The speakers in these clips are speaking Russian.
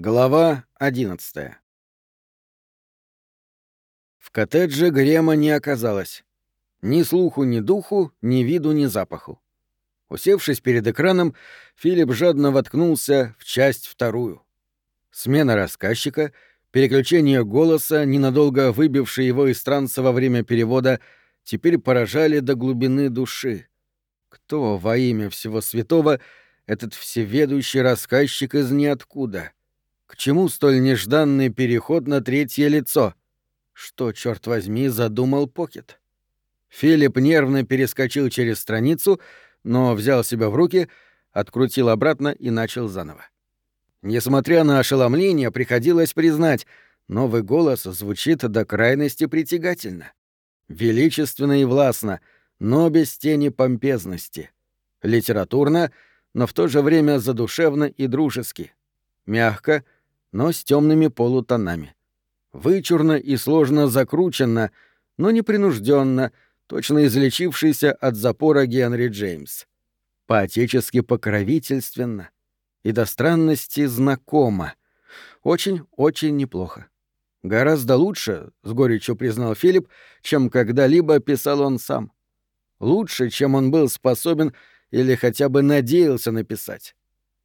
Глава 11 В коттедже Грема не оказалось. Ни слуху, ни духу, ни виду, ни запаху. Усевшись перед экраном, Филипп жадно воткнулся в часть вторую. Смена рассказчика, переключение голоса, ненадолго выбивший его из транса во время перевода, теперь поражали до глубины души. Кто во имя всего святого этот всеведущий рассказчик из ниоткуда? К чему столь нежданный переход на третье лицо? Что, черт возьми, задумал Покет? Филипп нервно перескочил через страницу, но взял себя в руки, открутил обратно и начал заново. Несмотря на ошеломление, приходилось признать, новый голос звучит до крайности притягательно. Величественно и властно, но без тени помпезности. Литературно, но в то же время задушевно и дружески. Мягко, но с темными полутонами. Вычурно и сложно закручено, но непринужденно, точно излечившийся от запора Генри Джеймс. По-отечески покровительственно и до странности знакомо. Очень-очень неплохо. Гораздо лучше, — с горечью признал Филипп, — чем когда-либо писал он сам. Лучше, чем он был способен или хотя бы надеялся написать.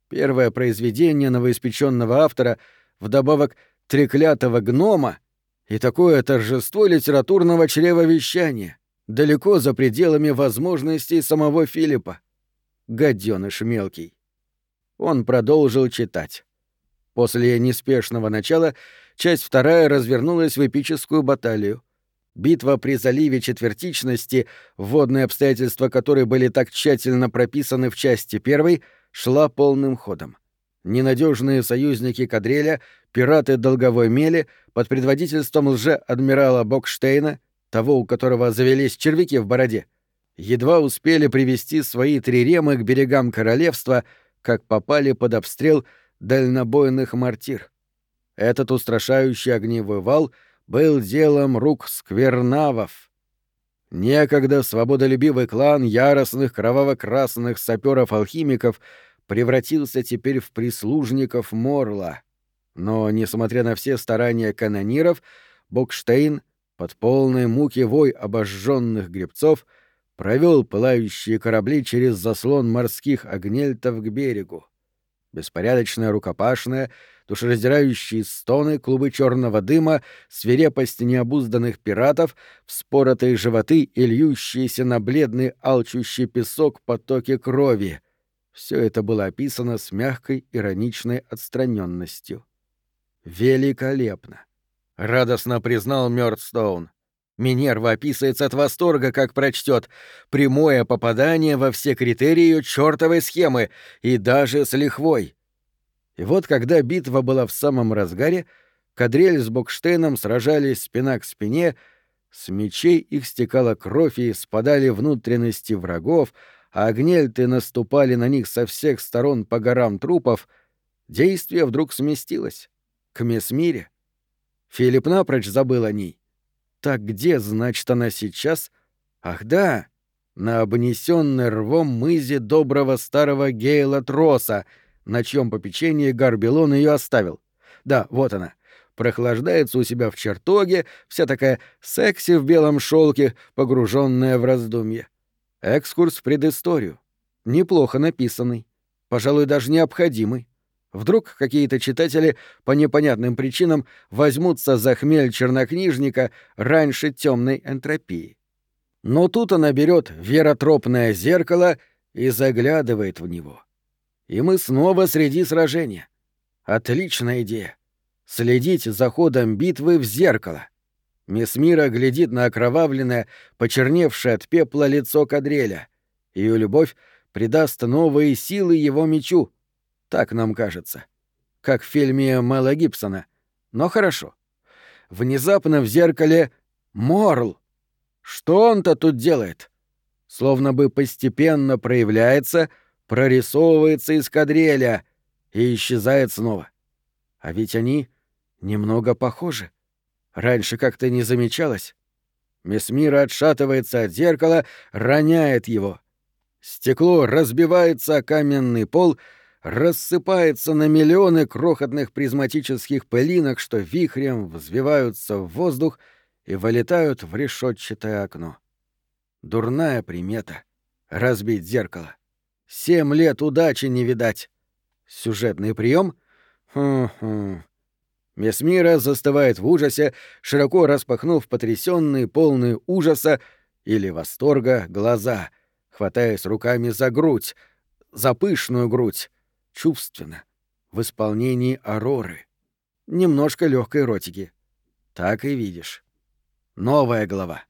Первое произведение новоиспеченного автора, вдобавок треклятого гнома, и такое торжество литературного чревовещания, далеко за пределами возможностей самого Филиппа. Гаденыш мелкий. Он продолжил читать. После неспешного начала часть вторая развернулась в эпическую баталию. Битва при заливе четвертичности, вводные обстоятельства которой были так тщательно прописаны в части первой, шла полным ходом. Ненадежные союзники Кадреля, пираты долговой мели, под предводительством лже-адмирала Бокштейна, того, у которого завелись червяки в бороде, едва успели привести свои триремы к берегам королевства, как попали под обстрел дальнобойных мортир. Этот устрашающий огневой вал был делом рук сквернавов. Некогда свободолюбивый клан яростных кроваво-красных саперов-алхимиков превратился теперь в прислужников Морла. Но, несмотря на все старания канониров, Бокштейн, под полной муки вой обожженных гребцов, провел пылающие корабли через заслон морских огнельтов к берегу. Беспорядочная рукопашная, душераздирающие стоны, клубы черного дыма, свирепость необузданных пиратов, вспоротые животы и льющиеся на бледный алчущий песок потоки крови. Все это было описано с мягкой ироничной отстраненностью. Великолепно! Радостно признал Мёрдстоун. Минерва описывается от восторга, как прочтет прямое попадание во все критерии ее чертовой схемы и даже с лихвой. И вот когда битва была в самом разгаре, Кадрель с Бокштейном сражались спина к спине, с мечей их стекала кровь и спадали внутренности врагов, а огнельты наступали на них со всех сторон по горам трупов, действие вдруг сместилось. К Месмире. Филипп напрочь забыл о ней. Так где, значит, она сейчас? Ах да, на обнесенной рвом мызе доброго старого Гейла Троса, на чьем попечении Гарбелон ее оставил. Да, вот она. Прохлаждается у себя в чертоге, вся такая секси в белом шелке, погруженная в раздумье. Экскурс в предысторию. Неплохо написанный. Пожалуй, даже необходимый. Вдруг какие-то читатели по непонятным причинам возьмутся за хмель чернокнижника раньше темной энтропии. Но тут она берет веротропное зеркало и заглядывает в него. И мы снова среди сражения. Отличная идея. Следить за ходом битвы в зеркало. Мисс Мира глядит на окровавленное, почерневшее от пепла лицо Кадреля. Ее любовь придаст новые силы его мечу — так нам кажется. Как в фильме Мэла Гибсона. Но хорошо. Внезапно в зеркале Морл. Что он-то тут делает? Словно бы постепенно проявляется, прорисовывается из кадреля и исчезает снова. А ведь они немного похожи. Раньше как-то не замечалось. Мисс Мира отшатывается от зеркала, роняет его. Стекло разбивается о каменный пол — рассыпается на миллионы крохотных призматических пылинок, что вихрем взвиваются в воздух и вылетают в решетчатое окно. Дурная примета — разбить зеркало. Семь лет удачи не видать. Сюжетный прием? Хм-хм. Месмира застывает в ужасе, широко распахнув потрясенные, полные ужаса или восторга глаза, хватаясь руками за грудь, за пышную грудь, чувственно, в исполнении Ароры. Немножко легкой ротики. Так и видишь. Новая глава.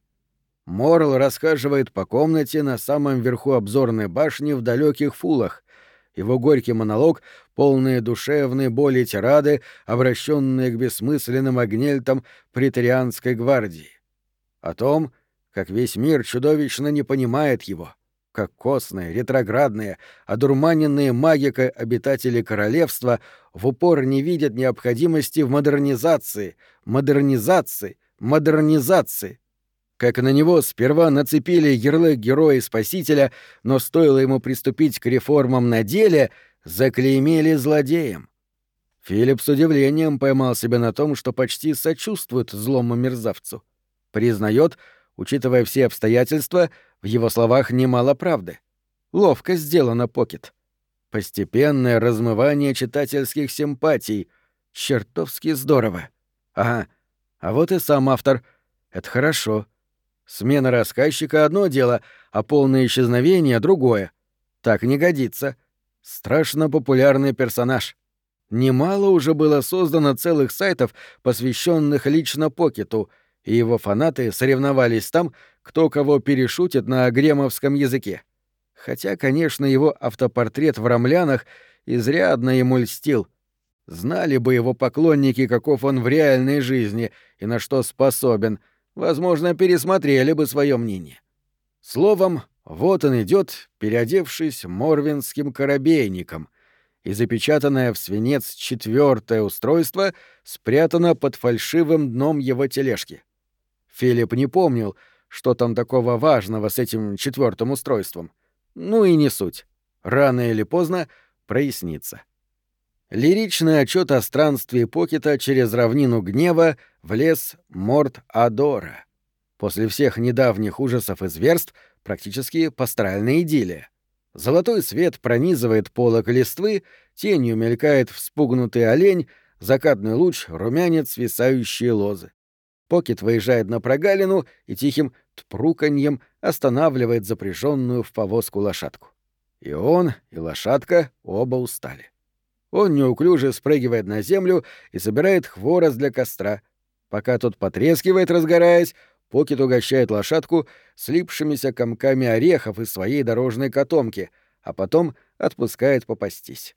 Морл расхаживает по комнате на самом верху обзорной башни в далеких фулах. Его горький монолог, полные душевной боли тирады, обращенные к бессмысленным огнельтам претарианской гвардии. О том, как весь мир чудовищно не понимает его, как костные, ретроградные, одурманенные магикой обитатели королевства в упор не видят необходимости в модернизации, модернизации, модернизации. Как на него сперва нацепили ярлык героя-спасителя, но стоило ему приступить к реформам на деле, заклеймели злодеем. Филипп с удивлением поймал себя на том, что почти сочувствует злому мерзавцу. Признает, учитывая все обстоятельства, в его словах немало правды. Ловко сделано, Покет. Постепенное размывание читательских симпатий. Чертовски здорово. Ага. А вот и сам автор. Это хорошо. Смена рассказчика — одно дело, а полное исчезновение — другое. Так не годится. Страшно популярный персонаж. Немало уже было создано целых сайтов, посвященных лично Покету — и его фанаты соревновались там, кто кого перешутит на гремовском языке. Хотя, конечно, его автопортрет в рамлянах изрядно ему льстил. Знали бы его поклонники, каков он в реальной жизни и на что способен, возможно, пересмотрели бы свое мнение. Словом, вот он идет, переодевшись морвинским корабейником, и запечатанное в свинец четвертое устройство спрятано под фальшивым дном его тележки. Филипп не помнил, что там такого важного с этим четвертым устройством. Ну и не суть. Рано или поздно прояснится. Лиричный отчет о странстве Покета через равнину гнева в лес Морт-Адора. После всех недавних ужасов и зверств практически пастральная идиллия. Золотой свет пронизывает полок листвы, тенью мелькает вспугнутый олень, закатный луч — румянец свисающие лозы. Покет выезжает на прогалину и тихим тпруканьем останавливает запряженную в повозку лошадку. И он, и лошадка оба устали. Он неуклюже спрыгивает на землю и собирает хворост для костра. Пока тот потрескивает, разгораясь, Покет угощает лошадку слипшимися комками орехов из своей дорожной котомки, а потом отпускает попастись.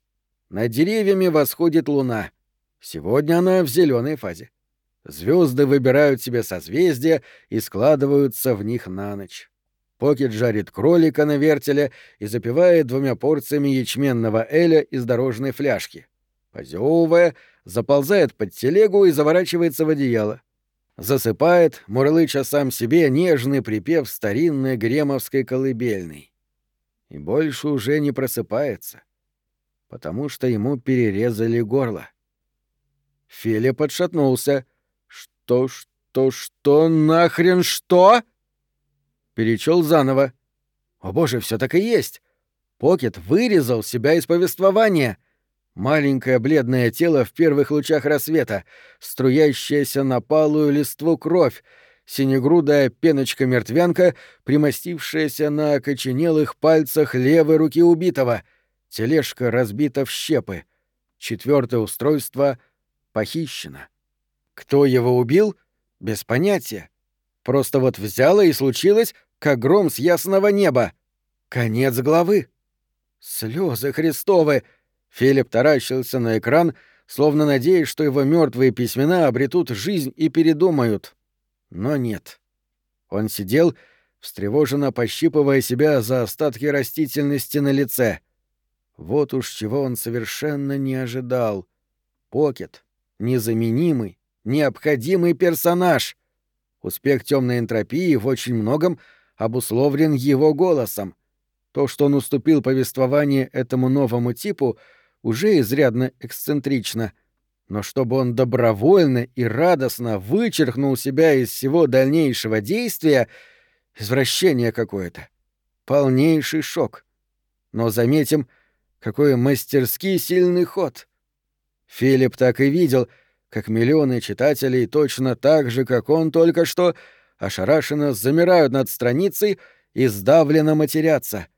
Над деревьями восходит луна. Сегодня она в зеленой фазе. Звезды выбирают себе созвездия и складываются в них на ночь. Покет жарит кролика на вертеле и запивает двумя порциями ячменного эля из дорожной фляжки. Позевывая, заползает под телегу и заворачивается в одеяло. Засыпает, мурлыча сам себе нежный припев старинной гремовской колыбельной. И больше уже не просыпается, потому что ему перерезали горло. Филипп отшатнулся — что, что, что, нахрен что? Перечел заново. О боже, все так и есть. Покет вырезал себя из повествования. Маленькое бледное тело в первых лучах рассвета, струящаяся на палую листву кровь, синегрудая пеночка-мертвянка, примостившаяся на окоченелых пальцах левой руки убитого, тележка разбита в щепы, четвертое устройство похищено. Кто его убил? Без понятия. Просто вот взяло и случилось, как гром с ясного неба. Конец главы. Слезы Христовы! Филипп таращился на экран, словно надеясь, что его мертвые письмена обретут жизнь и передумают. Но нет. Он сидел, встревоженно пощипывая себя за остатки растительности на лице. Вот уж чего он совершенно не ожидал. Покет, незаменимый, необходимый персонаж. Успех темной энтропии в очень многом обусловлен его голосом. То, что он уступил повествование этому новому типу, уже изрядно эксцентрично, но чтобы он добровольно и радостно вычеркнул себя из всего дальнейшего действия — извращение какое-то. Полнейший шок. Но заметим, какой мастерски сильный ход. Филипп так и видел, как миллионы читателей точно так же, как он только что, ошарашенно замирают над страницей и сдавленно матерятся.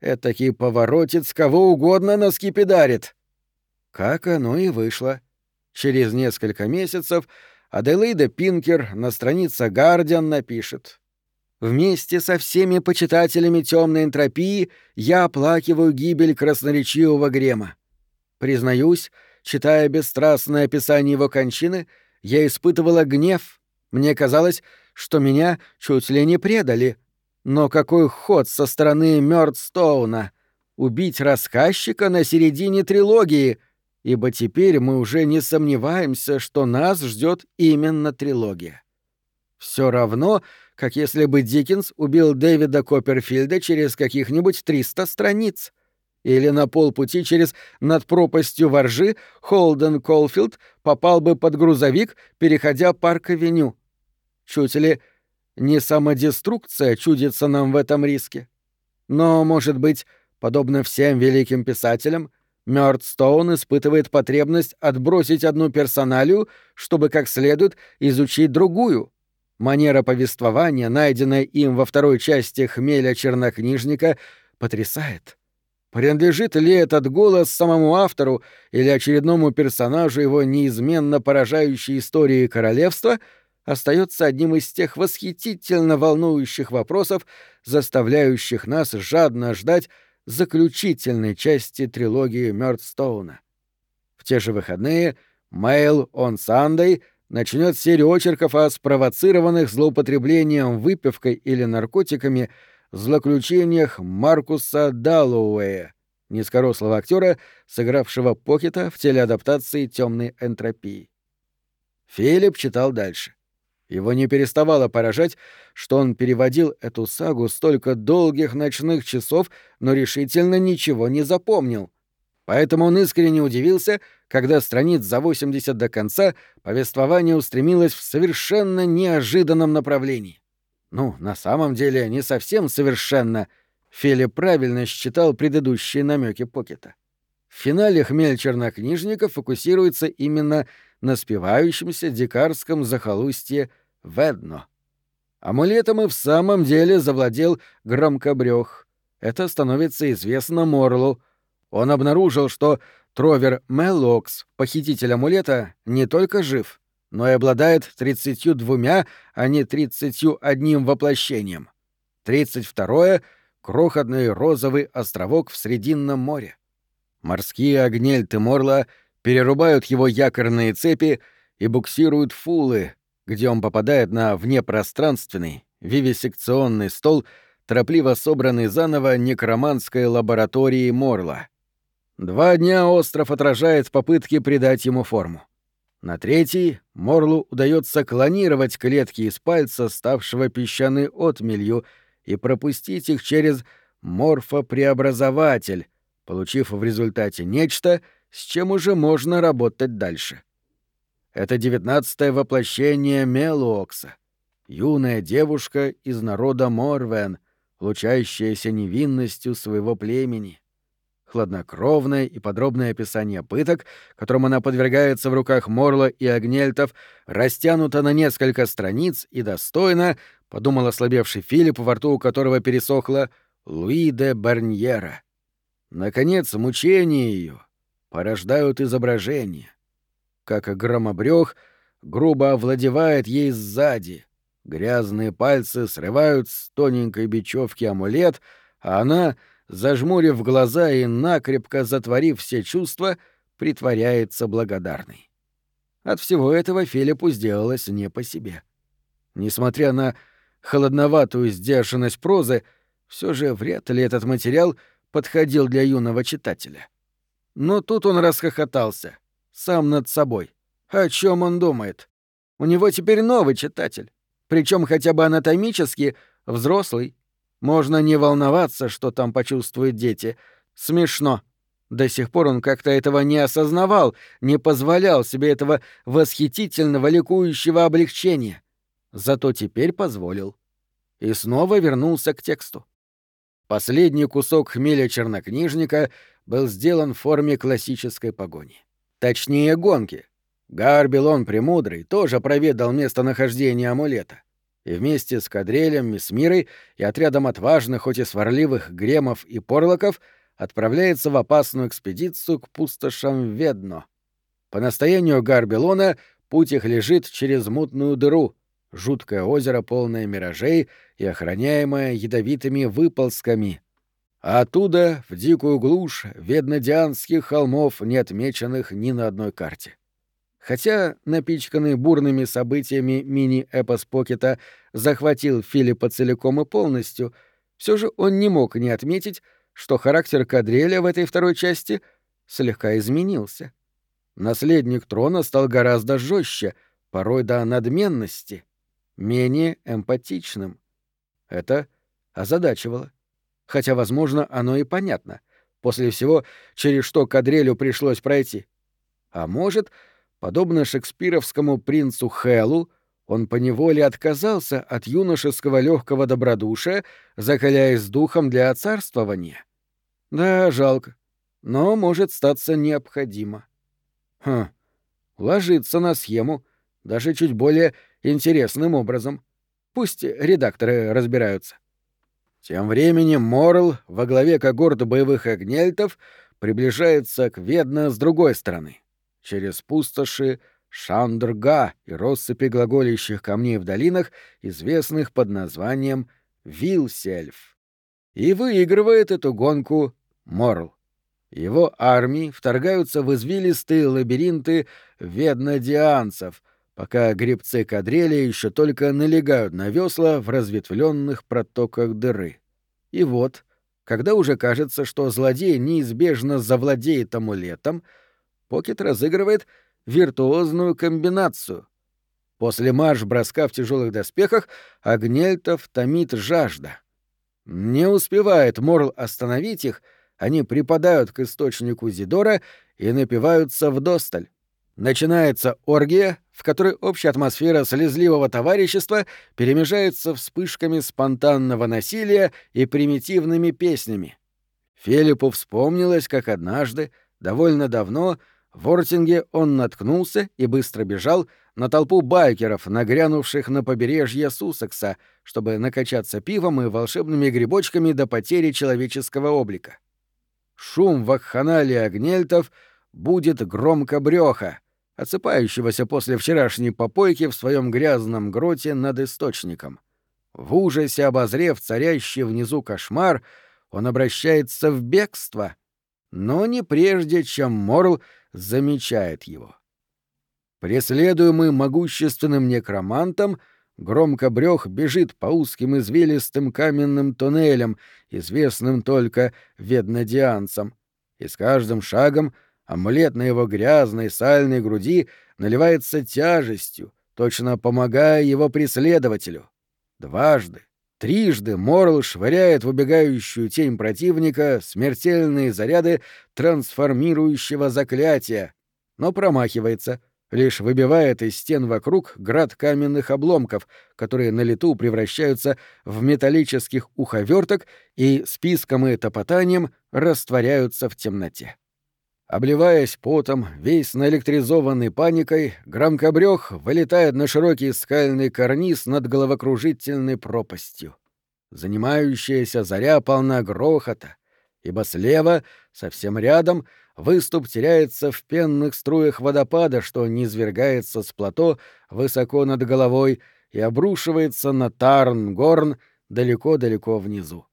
Этакий поворотец кого угодно наскипидарит. Как оно и вышло. Через несколько месяцев Аделаида Пинкер на странице «Гардиан» напишет Вместе со всеми почитателями темной энтропии я оплакиваю гибель красноречивого Грема. Признаюсь, читая бесстрастное описание его кончины, я испытывала гнев. Мне казалось, что меня чуть ли не предали. Но какой ход со стороны Мёрдстоуна! Убить рассказчика на середине трилогии, ибо теперь мы уже не сомневаемся, что нас ждет именно трилогия. Все равно, как если бы Диккенс убил Дэвида Копперфильда через каких-нибудь 300 страниц. Или на полпути через над пропастью воржи Холден Колфилд попал бы под грузовик, переходя парк-авеню. Чуть ли не самодеструкция чудится нам в этом риске. Но, может быть, подобно всем великим писателям, Мёрдстоун испытывает потребность отбросить одну персоналию, чтобы как следует изучить другую — Манера повествования, найденная им во второй части «Хмеля чернокнижника», потрясает. Принадлежит ли этот голос самому автору или очередному персонажу его неизменно поражающей истории королевства, остается одним из тех восхитительно волнующих вопросов, заставляющих нас жадно ждать заключительной части трилогии Мёрдстоуна. В те же выходные «Mail on Sunday» — начнет серию очерков о спровоцированных злоупотреблением выпивкой или наркотиками злоключениях Маркуса Даллоуэя, низкорослого актера, сыгравшего Покета в телеадаптации темной энтропии. Филипп читал дальше. Его не переставало поражать, что он переводил эту сагу столько долгих ночных часов, но решительно ничего не запомнил. Поэтому он искренне удивился, когда страниц за 80 до конца повествование устремилось в совершенно неожиданном направлении. Ну, на самом деле, не совсем совершенно. Филипп правильно считал предыдущие намеки Покета. В финале хмель чернокнижника фокусируется именно на спевающемся дикарском захолустье Ведно. Амулетом и в самом деле завладел громкобрёх. Это становится известно Морлу — он обнаружил, что Тровер Меллокс, похититель амулета, не только жив, но и обладает 32, а не 31 воплощением. 32 — крохотный розовый островок в Срединном море. Морские огнельты Морла перерубают его якорные цепи и буксируют фулы, где он попадает на внепространственный, вивисекционный стол, торопливо собранный заново некроманской лабораторией Морла — Два дня остров отражает попытки придать ему форму. На третий Морлу удается клонировать клетки из пальца, ставшего песчаной отмелью, и пропустить их через морфопреобразователь, получив в результате нечто, с чем уже можно работать дальше. Это девятнадцатое воплощение Мелуокса, юная девушка из народа Морвен, лучащаяся невинностью своего племени — хладнокровное и подробное описание пыток, которым она подвергается в руках Морла и Агнельтов, растянуто на несколько страниц и достойно, подумал ослабевший Филипп, во рту у которого пересохло, Луи де Барньера. Наконец, мучения ее порождают изображение. Как громобрёх грубо овладевает ей сзади. Грязные пальцы срывают с тоненькой бечевки амулет, а она — зажмурив глаза и накрепко затворив все чувства, притворяется благодарной. От всего этого Филиппу сделалось не по себе. Несмотря на холодноватую сдержанность прозы, все же вряд ли этот материал подходил для юного читателя. Но тут он расхохотался, сам над собой. О чем он думает? У него теперь новый читатель, причем хотя бы анатомически взрослый, можно не волноваться, что там почувствуют дети. Смешно. До сих пор он как-то этого не осознавал, не позволял себе этого восхитительного ликующего облегчения. Зато теперь позволил. И снова вернулся к тексту. Последний кусок хмеля чернокнижника был сделан в форме классической погони. Точнее, гонки. Гарбелон Премудрый тоже проведал местонахождение амулета. И вместе с Кадрелем, Мисмирой и отрядом отважных, хоть и сварливых гремов и порлоков — отправляется в опасную экспедицию к пустошам Ведно. По настоянию Гарбелона путь их лежит через мутную дыру, жуткое озеро, полное миражей и охраняемое ядовитыми выползками. А оттуда в дикую глушь веднодианских холмов, не отмеченных ни на одной карте. Хотя, напичканный бурными событиями мини-эпос Покета захватил Филиппа целиком и полностью, все же он не мог не отметить, что характер Кадреля в этой второй части слегка изменился. Наследник трона стал гораздо жестче, порой до надменности, менее эмпатичным. Это озадачивало. Хотя, возможно, оно и понятно, после всего, через что Кадрелю пришлось пройти. А может, подобно шекспировскому принцу Хэллу, он поневоле отказался от юношеского легкого добродушия, закаляясь духом для царствования. Да, жалко. Но может статься необходимо. Хм, ложится на схему, даже чуть более интересным образом. Пусть редакторы разбираются. Тем временем Морл во главе когорт боевых огнельтов приближается к Ведно с другой стороны, через пустоши Шандрга и россыпи глаголящих камней в долинах, известных под названием Вилсельф. И выигрывает эту гонку Морл. Его армии вторгаются в извилистые лабиринты веднодианцев, пока гребцы кадрели еще только налегают на весла в разветвленных протоках дыры. И вот, когда уже кажется, что злодей неизбежно завладеет амулетом, Покет разыгрывает виртуозную комбинацию. После марш-броска в тяжелых доспехах Агнельтов томит жажда. Не успевает Морл остановить их, они припадают к источнику Зидора и напиваются вдосталь. Начинается оргия, в которой общая атмосфера слезливого товарищества перемежается вспышками спонтанного насилия и примитивными песнями. Филиппу вспомнилось, как однажды, довольно давно, в Ортинге он наткнулся и быстро бежал на толпу байкеров, нагрянувших на побережье Суссекса, чтобы накачаться пивом и волшебными грибочками до потери человеческого облика. Шум вакханалии огнельтов будет громко брёха, отсыпающегося после вчерашней попойки в своем грязном гроте над источником. В ужасе обозрев царящий внизу кошмар, он обращается в бегство, но не прежде, чем Морл замечает его. Преследуемый могущественным некромантом, громко брёх бежит по узким извилистым каменным туннелям, известным только веднодианцам, и с каждым шагом амулет на его грязной сальной груди наливается тяжестью, точно помогая его преследователю. Дважды, трижды Морл швыряет в убегающую тень противника смертельные заряды трансформирующего заклятия, но промахивается — лишь выбивает из стен вокруг град каменных обломков, которые на лету превращаются в металлических уховерток и списком и топотанием растворяются в темноте. Обливаясь потом, весь наэлектризованный паникой, громкобрёх вылетает на широкий скальный карниз над головокружительной пропастью. Занимающаяся заря полна грохота, ибо слева, совсем рядом, выступ теряется в пенных струях водопада, что низвергается с плато высоко над головой и обрушивается на Тарн-Горн далеко-далеко внизу.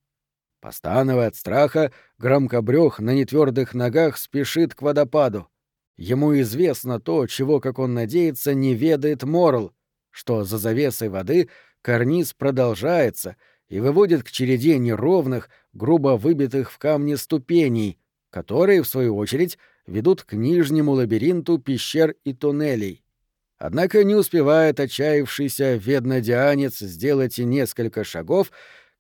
Постановая от страха, громкобрёх на нетвердых ногах спешит к водопаду. Ему известно то, чего, как он надеется, не ведает Морл, что за завесой воды карниз продолжается и выводит к череде неровных, грубо выбитых в камне ступеней, которые, в свою очередь, ведут к нижнему лабиринту пещер и туннелей. Однако не успевает отчаявшийся веднодианец сделать и несколько шагов,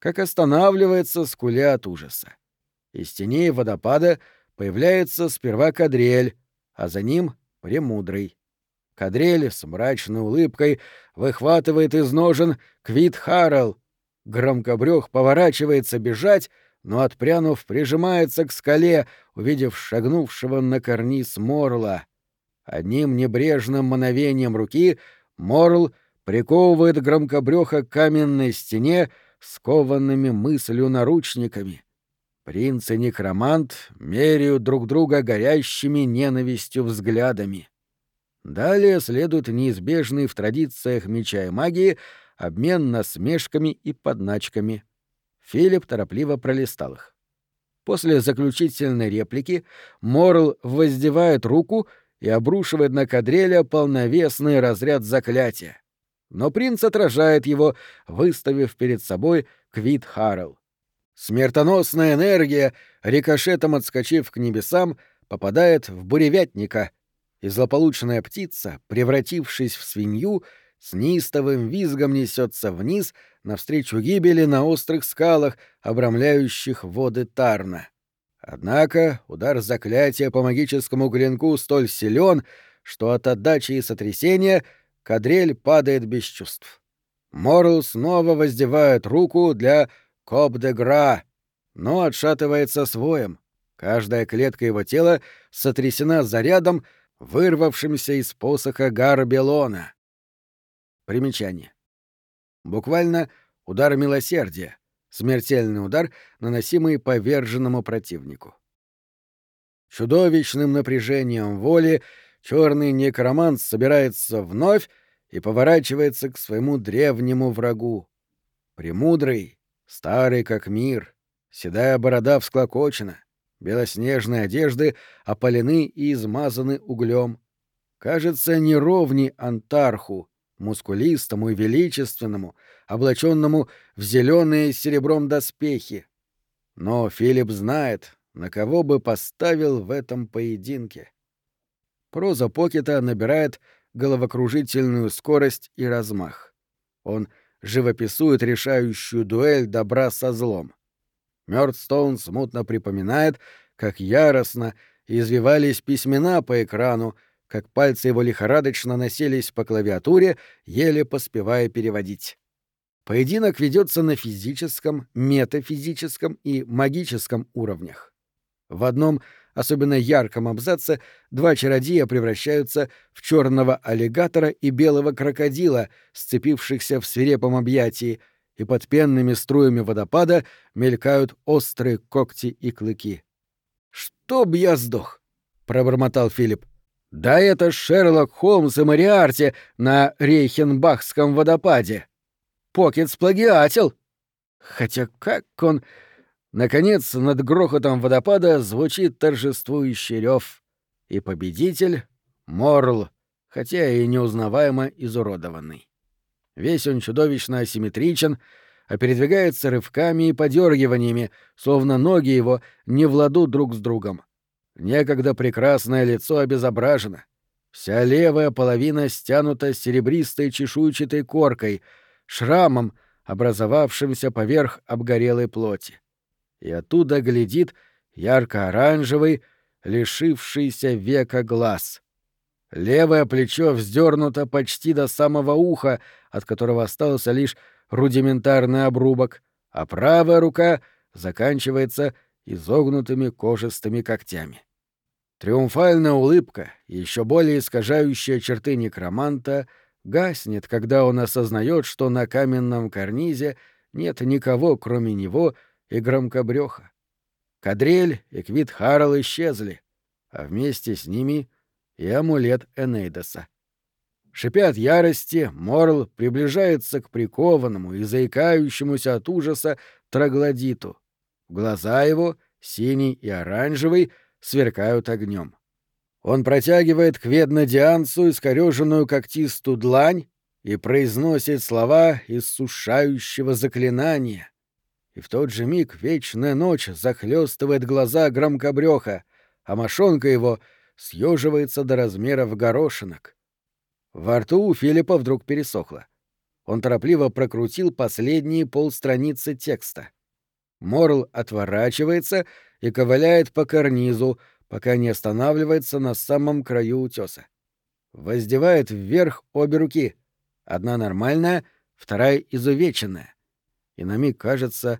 как останавливается, скуля от ужаса. Из теней водопада появляется сперва Кадрель, а за ним — Премудрый. Кадрель с мрачной улыбкой выхватывает из ножен Квит Харрелл. Громкобрёх поворачивается бежать, но, отпрянув, прижимается к скале, увидев шагнувшего на карниз Морла. Одним небрежным мановением руки Морл приковывает громкобрёха к каменной стене скованными мыслью наручниками. Принц и некромант меряют друг друга горящими ненавистью взглядами. Далее следует неизбежный в традициях меча и магии обмен насмешками и подначками. Филипп торопливо пролистал их. После заключительной реплики Морл воздевает руку и обрушивает на кадреля полновесный разряд заклятия. Но принц отражает его, выставив перед собой Квит Харрелл. Смертоносная энергия, рикошетом отскочив к небесам, попадает в буревятника, и злополучная птица, превратившись в свинью, с неистовым визгом несется вниз навстречу гибели на острых скалах, обрамляющих воды Тарна. Однако удар заклятия по магическому клинку столь силен, что от отдачи и сотрясения кадрель падает без чувств. Морл снова воздевает руку для coup de grâce, но отшатывается с воем. Каждая клетка его тела сотрясена зарядом, вырвавшимся из посоха Гарбелона. Примечание. Буквально удар милосердия, смертельный удар, наносимый поверженному противнику. Чудовищным напряжением воли черный некромант собирается вновь и поворачивается к своему древнему врагу. Премудрый, Старый как мир, седая борода всклокочена, белоснежные одежды опалены и измазаны углем. Кажется, не ровни Антарху, мускулистому и величественному, облаченному в зеленые с серебром доспехи. Но Филипп знает, на кого бы поставил в этом поединке. Проза Покета набирает головокружительную скорость и размах. Он — живописует решающую дуэль добра со злом. Мёрдстоун смутно припоминает, как яростно извивались письмена по экрану, как пальцы его лихорадочно носились по клавиатуре, еле поспевая переводить. Поединок ведется на физическом, метафизическом и магическом уровнях. В одном особенно ярком абзаце два чародея превращаются в черного аллигатора и белого крокодила, сцепившихся в свирепом объятии, и под пенными струями водопада мелькают острые когти и клыки. «Чтоб я сдох!» — пробормотал Филипп. «Да это Шерлок Холмс и Мариарти на Рейхенбахском водопаде! Покет сплагиатил! Хотя как он...» Наконец, над грохотом водопада звучит торжествующий рев, и победитель — Морл, хотя и неузнаваемо изуродованный. Весь он чудовищно асимметричен, а передвигается рывками и подергиваниями, словно ноги его не владут друг с другом. Некогда прекрасное лицо обезображено. Вся левая половина стянута серебристой чешуйчатой коркой, шрамом, образовавшимся поверх обгорелой плоти и оттуда глядит ярко-оранжевый, лишившийся века глаз. Левое плечо вздернуто почти до самого уха, от которого остался лишь рудиментарный обрубок, а правая рука заканчивается изогнутыми кожистыми когтями. Триумфальная улыбка, еще более искажающая черты некроманта, гаснет, когда он осознает, что на каменном карнизе нет никого, кроме него, и громкобрёха. Кадрель и Квит Харрелл исчезли, а вместе с ними и амулет Энейдоса. Шипя от ярости, Морл приближается к прикованному и заикающемуся от ужаса троглодиту. Глаза его, синий и оранжевый, сверкают огнем. Он протягивает к веднодианцу искорёженную когтистую длань и произносит слова иссушающего заклинания, и в тот же миг вечная ночь захлестывает глаза громкобрёха, а мошонка его съеживается до размеров горошинок. Во рту у Филиппа вдруг пересохло. Он торопливо прокрутил последние полстраницы текста. Морл отворачивается и ковыляет по карнизу, пока не останавливается на самом краю утеса. Воздевает вверх обе руки. Одна нормальная, вторая изувеченная. И на миг кажется,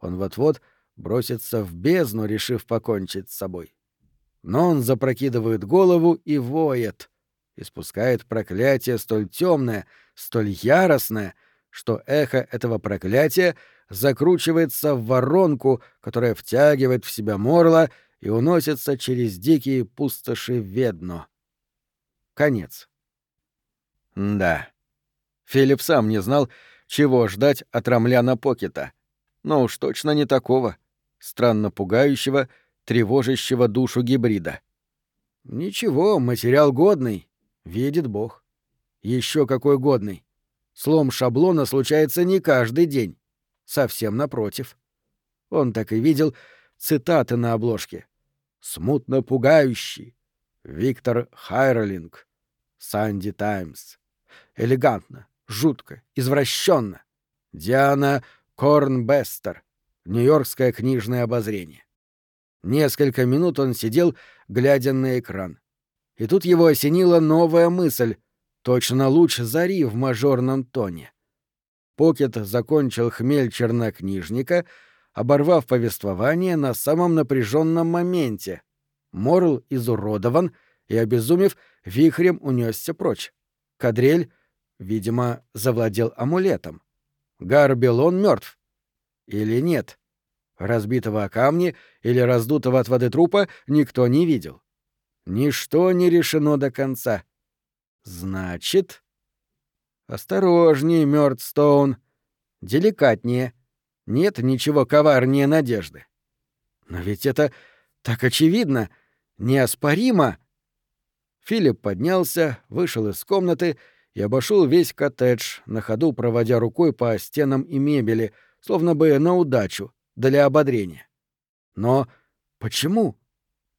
он вот-вот бросится в бездну, решив покончить с собой. Но он запрокидывает голову и воет, испускает проклятие столь темное, столь яростное, что эхо этого проклятия закручивается в воронку, которая втягивает в себя морло и уносится через дикие пустоши Ведно. Конец. Да. Филипп сам не знал, чего ждать от Рамляна Покета. Но уж точно не такого. Странно пугающего, тревожащего душу гибрида. Ничего, материал годный, видит Бог. Еще какой годный. Слом шаблона случается не каждый день. Совсем напротив. Он так и видел цитаты на обложке. «Смутно пугающий», Виктор Хайролинг, Санди Таймс. Элегантно, жутко, извращенно. Диана Корнбестер, Нью-Йоркское книжное обозрение. Несколько минут он сидел, глядя на экран. И тут его осенила новая мысль, точно луч зари в мажорном тоне. Покет закончил хмель чернокнижника, оборвав повествование на самом напряженном моменте. Морл изуродован и, обезумев, вихрем унесся прочь. Кадрель, видимо, завладел амулетом. Гарбелон мертв. Или нет? Разбитого о камни или раздутого от воды трупа никто не видел. Ничто не решено до конца. Значит... Осторожнее, Мёрдстоун. Деликатнее. Нет ничего коварнее надежды. Но ведь это так очевидно, неоспоримо. Филипп поднялся, вышел из комнаты и обошел весь коттедж, на ходу проводя рукой по стенам и мебели, словно бы на удачу, для ободрения. Но почему?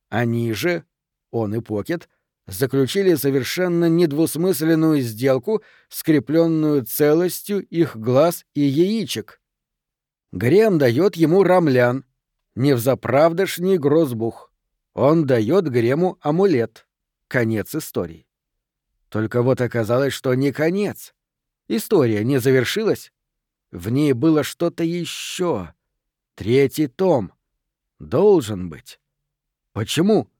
Они же, он и Покет, заключили совершенно недвусмысленную сделку, скрепленную целостью их глаз и яичек. Грем дает ему рамлян, невзаправдошний грозбух. Он дает Грему амулет. Конец истории. Только вот оказалось, что не конец. История не завершилась. В ней было что-то еще. Третий том. Должен быть. Почему?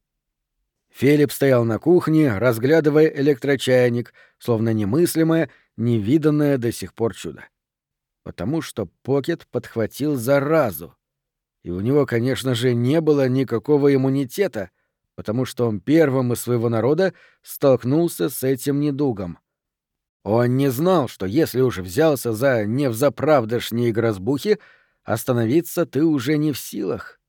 Филипп стоял на кухне, разглядывая электрочайник, словно немыслимое, невиданное до сих пор чудо. Потому что Покет подхватил заразу. И у него, конечно же, не было никакого иммунитета, потому что он первым из своего народа столкнулся с этим недугом. Он не знал, что если уж взялся за невзаправдошние грозбухи, остановиться ты уже не в силах.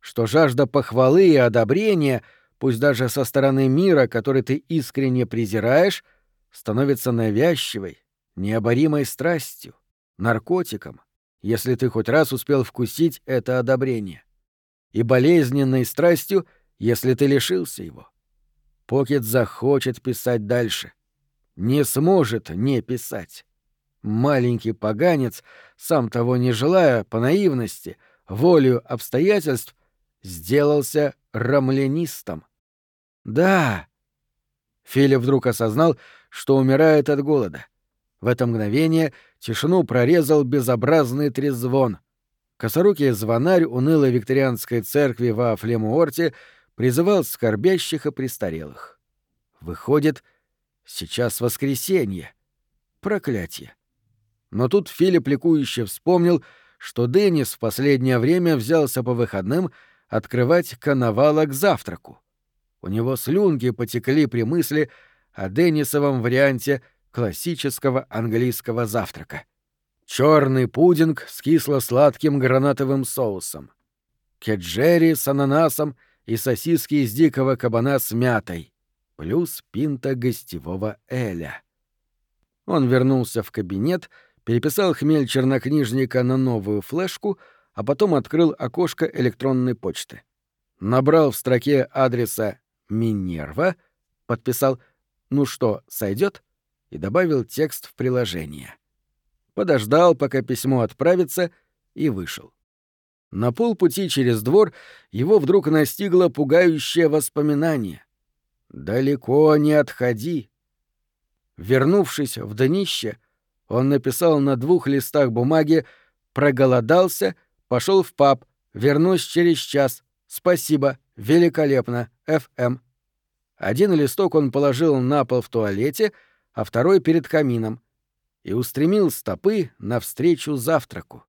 Что жажда похвалы и одобрения — пусть даже со стороны мира, который ты искренне презираешь, становится навязчивой, необоримой страстью, наркотиком, если ты хоть раз успел вкусить это одобрение, и болезненной страстью, если ты лишился его. Покет захочет писать дальше. Не сможет не писать. Маленький поганец, сам того не желая, по наивности, волею обстоятельств, сделался рамленистом. Да. Филипп вдруг осознал, что умирает от голода. В это мгновение тишину прорезал безобразный трезвон. Косорукий звонарь унылой викторианской церкви во Флемуорте призывал скорбящих и престарелых. Выходит, сейчас воскресенье. Проклятие. Но тут Филипп ликующе вспомнил, что Деннис в последнее время взялся по выходным открывать коновала к завтраку. У него слюнки потекли при мысли о Деннисовом варианте классического английского завтрака. Черный пудинг с кисло-сладким гранатовым соусом. Кеджери с ананасом и сосиски из дикого кабана с мятой. Плюс пинта гостевого эля. Он вернулся в кабинет, переписал хмель чернокнижника на новую флешку — а потом открыл окошко электронной почты. Набрал в строке адреса «Минерва», подписал «Ну что, сойдет?» и добавил текст в приложение. Подождал, пока письмо отправится, и вышел. На полпути через двор его вдруг настигло пугающее воспоминание. «Далеко не отходи». Вернувшись в днище, он написал на двух листах бумаги «Проголодался, пошел в паб, вернусь через час. Спасибо, великолепно, Ф.М.» Один листок он положил на пол в туалете, а второй — перед камином, и устремил стопы навстречу завтраку.